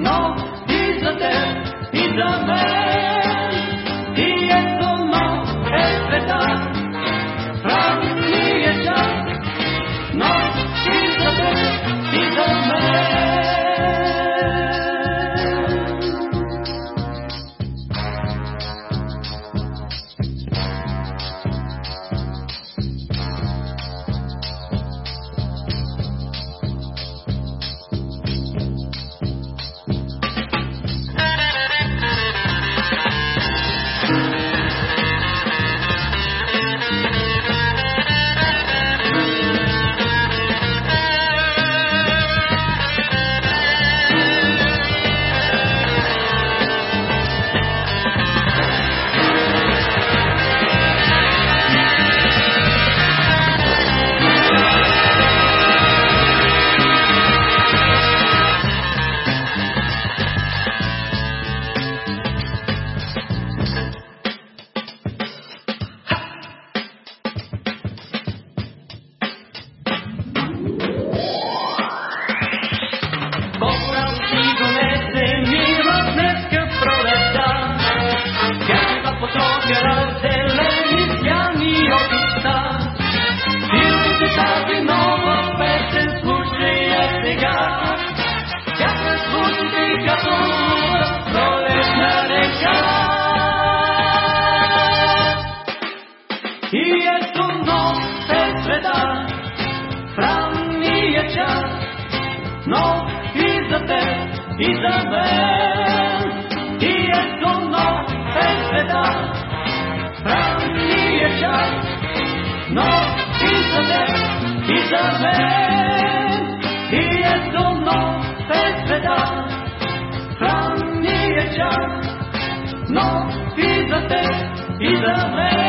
No. вечер, но и за теб, и за мен. И ето нов е света, правилният е час, но и за теб, и за мен. И ето нов е света, правилният е час, но и за теб, и за мен.